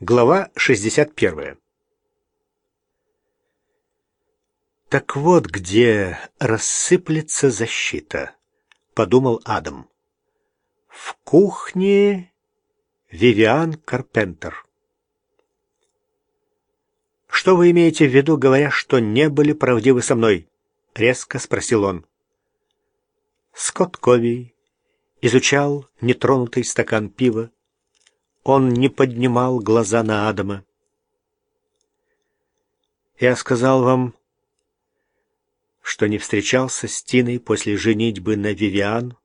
Глава 61. Так вот где рассыплется защита, подумал Адам. В кухне Вивиан Карпентер. Что вы имеете в виду, говоря, что не были правдивы со мной? резко спросил он. Скотт Кови изучал нетронутый стакан пива, он не поднимал глаза на Адама. «Я сказал вам, что не встречался с Тиной после женитьбы на Вивиан,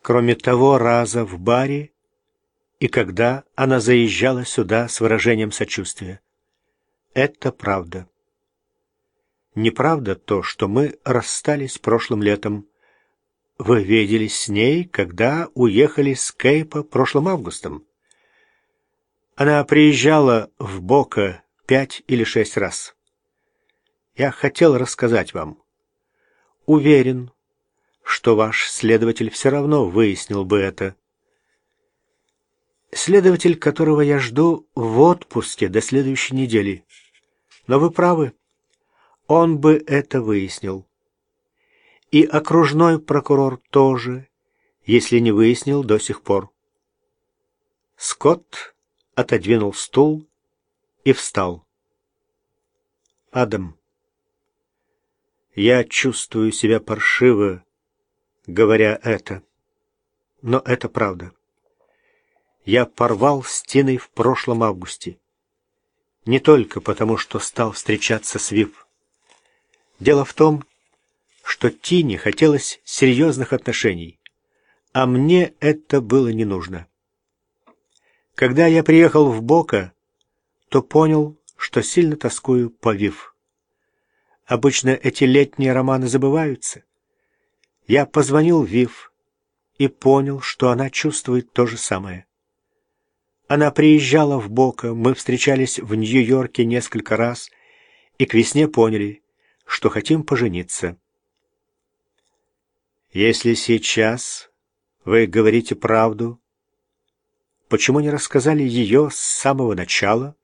кроме того раза в баре и когда она заезжала сюда с выражением сочувствия. Это правда. Неправда то, что мы расстались прошлым летом. Вы виделись с ней, когда уехали с Кейпа прошлым августом. Она приезжала в Бока пять или шесть раз. Я хотел рассказать вам. Уверен, что ваш следователь все равно выяснил бы это. Следователь, которого я жду в отпуске до следующей недели. Но вы правы, он бы это выяснил. И окружной прокурор тоже, если не выяснил до сих пор. Скотт отодвинул стул и встал. Адам, я чувствую себя паршиво, говоря это, но это правда. Я порвал с Тиной в прошлом августе. Не только потому, что стал встречаться с Вив. Дело в том, что Тине хотелось серьезных отношений, а мне это было не нужно. Когда я приехал в Бока, то понял, что сильно тоскую по Вив. Обычно эти летние романы забываются. Я позвонил Вив и понял, что она чувствует то же самое. Она приезжала в Бока, мы встречались в Нью-Йорке несколько раз и к весне поняли, что хотим пожениться. Если сейчас вы говорите правду, Почему не рассказали ее с самого начала?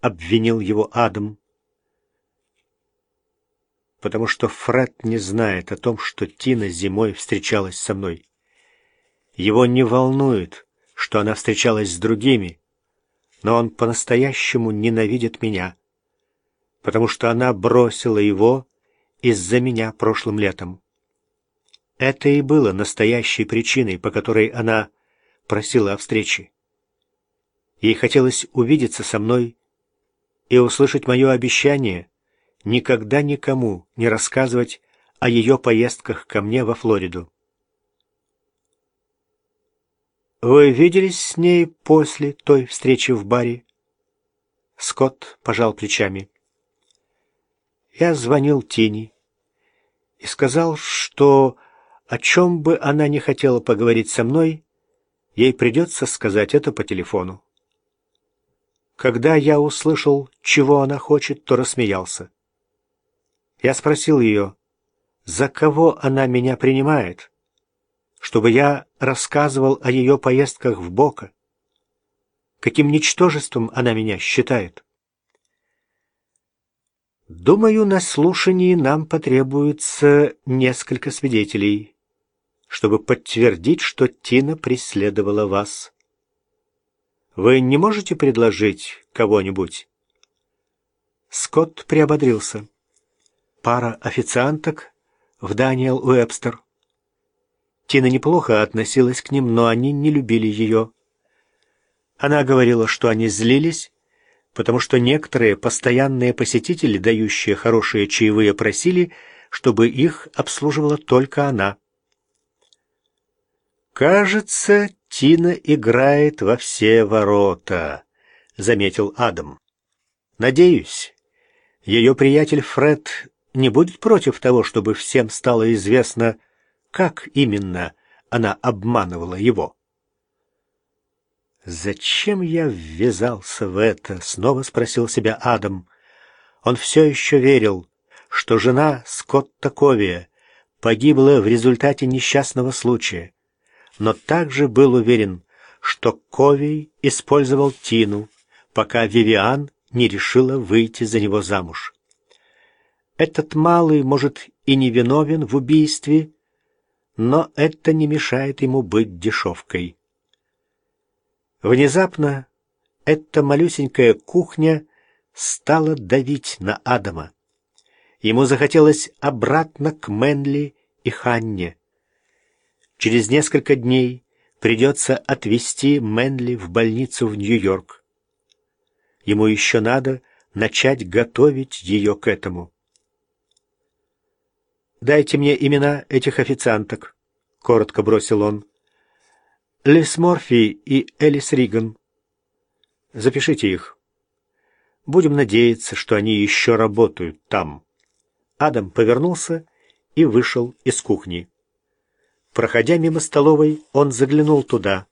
Обвинил его Адам. Потому что Фред не знает о том, что Тина зимой встречалась со мной. Его не волнует, что она встречалась с другими, но он по-настоящему ненавидит меня, потому что она бросила его из-за меня прошлым летом. Это и было настоящей причиной, по которой она просила о встрече. Ей хотелось увидеться со мной и услышать мое обещание никогда никому не рассказывать о ее поездках ко мне во Флориду. «Вы виделись с ней после той встречи в баре?» Скотт пожал плечами. Я звонил Тини и сказал, что о чем бы она не хотела поговорить со мной, Ей придется сказать это по телефону. Когда я услышал, чего она хочет, то рассмеялся. Я спросил ее, за кого она меня принимает, чтобы я рассказывал о ее поездках в Бока. Каким ничтожеством она меня считает? Думаю, на слушании нам потребуется несколько свидетелей чтобы подтвердить, что Тина преследовала вас. Вы не можете предложить кого-нибудь? Скотт приободрился. Пара официанток в Даниэл Уэбстер. Тина неплохо относилась к ним, но они не любили ее. Она говорила, что они злились, потому что некоторые постоянные посетители, дающие хорошие чаевые, просили, чтобы их обслуживала только она. «Кажется, Тина играет во все ворота», — заметил Адам. «Надеюсь, ее приятель Фред не будет против того, чтобы всем стало известно, как именно она обманывала его». «Зачем я ввязался в это?» — снова спросил себя Адам. Он все еще верил, что жена Скотта Ковия погибла в результате несчастного случая но также был уверен, что Ковий использовал Тину, пока Вивиан не решила выйти за него замуж. Этот малый, может, и не виновен в убийстве, но это не мешает ему быть дешевкой. Внезапно эта малюсенькая кухня стала давить на Адама. Ему захотелось обратно к Мэнли и Ханне. Через несколько дней придется отвезти Мэнли в больницу в Нью-Йорк. Ему еще надо начать готовить ее к этому. «Дайте мне имена этих официанток», — коротко бросил он. «Лис Морфи и Элис Риган. Запишите их. Будем надеяться, что они еще работают там». Адам повернулся и вышел из кухни. Проходя мимо столовой, он заглянул туда.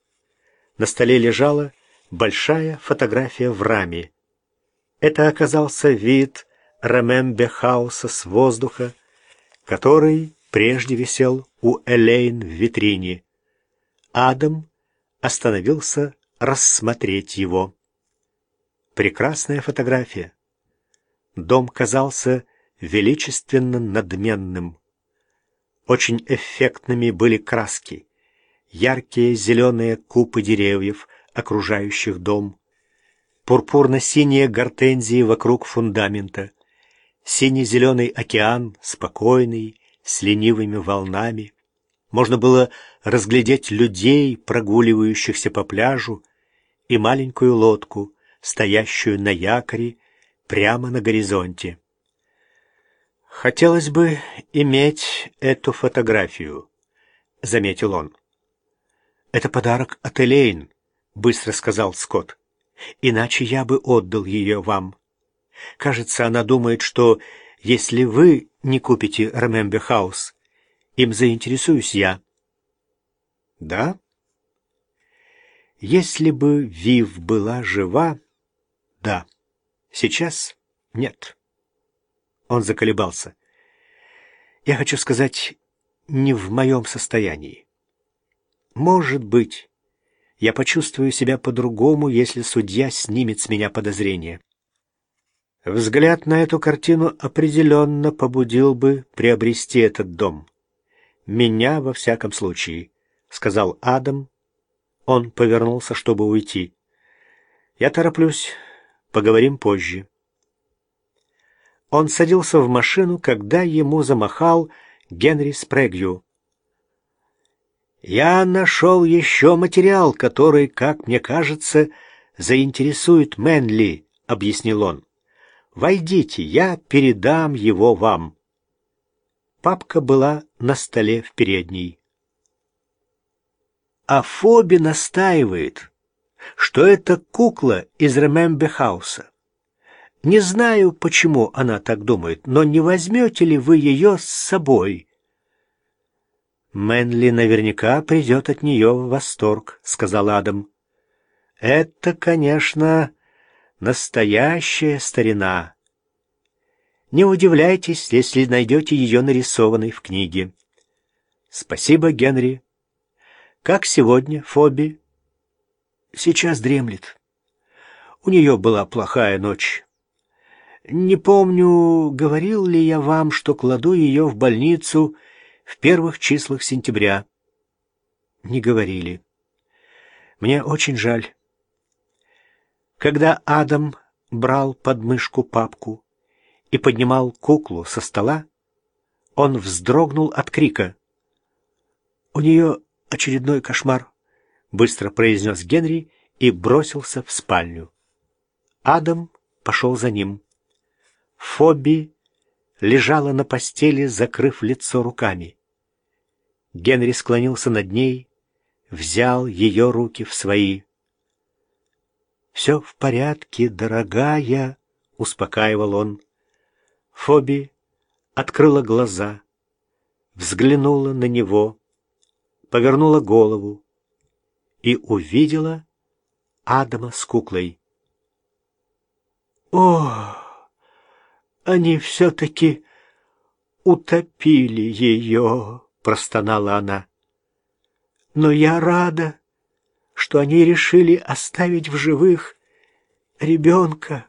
На столе лежала большая фотография в раме. Это оказался вид Ремембе-хауса с воздуха, который прежде висел у Элейн в витрине. Адам остановился рассмотреть его. Прекрасная фотография. Дом казался величественно надменным. Очень эффектными были краски. Яркие зеленые купы деревьев, окружающих дом. Пурпурно-синие гортензии вокруг фундамента. Сине-зеленый океан, спокойный, с ленивыми волнами. Можно было разглядеть людей, прогуливающихся по пляжу, и маленькую лодку, стоящую на якоре прямо на горизонте. «Хотелось бы иметь эту фотографию», — заметил он. «Это подарок от Элейн», — быстро сказал Скотт. «Иначе я бы отдал ее вам. Кажется, она думает, что если вы не купите Ремембе Хаус, им заинтересуюсь я». «Да?» «Если бы Вив была жива, да. Сейчас нет». Он заколебался. «Я хочу сказать, не в моем состоянии. Может быть, я почувствую себя по-другому, если судья снимет с меня подозрение». Взгляд на эту картину определенно побудил бы приобрести этот дом. «Меня, во всяком случае», — сказал Адам. Он повернулся, чтобы уйти. «Я тороплюсь. Поговорим позже». Он садился в машину, когда ему замахал Генри Спрэгью. «Я нашел еще материал, который, как мне кажется, заинтересует Мэнли», — объяснил он. «Войдите, я передам его вам». Папка была на столе в передней. А Фоби настаивает, что это кукла из Ремембе-хауса. Не знаю, почему она так думает, но не возьмете ли вы ее с собой?» «Мэнли наверняка придет от нее в восторг», — сказал Адам. «Это, конечно, настоящая старина. Не удивляйтесь, если найдете ее нарисованной в книге. Спасибо, Генри. Как сегодня, Фоби?» «Сейчас дремлет. У нее была плохая ночь». Не помню, говорил ли я вам, что кладу ее в больницу в первых числах сентября. Не говорили. Мне очень жаль. Когда Адам брал под мышку папку и поднимал куклу со стола, он вздрогнул от крика. «У нее очередной кошмар», — быстро произнес Генри и бросился в спальню. Адам пошел за ним. Фоби лежала на постели, закрыв лицо руками. Генри склонился над ней, взял ее руки в свои. «Все в порядке, дорогая», — успокаивал он. Фоби открыла глаза, взглянула на него, повернула голову и увидела Адама с куклой. «Ох!» Они все-таки утопили ее, — простонала она. Но я рада, что они решили оставить в живых ребенка.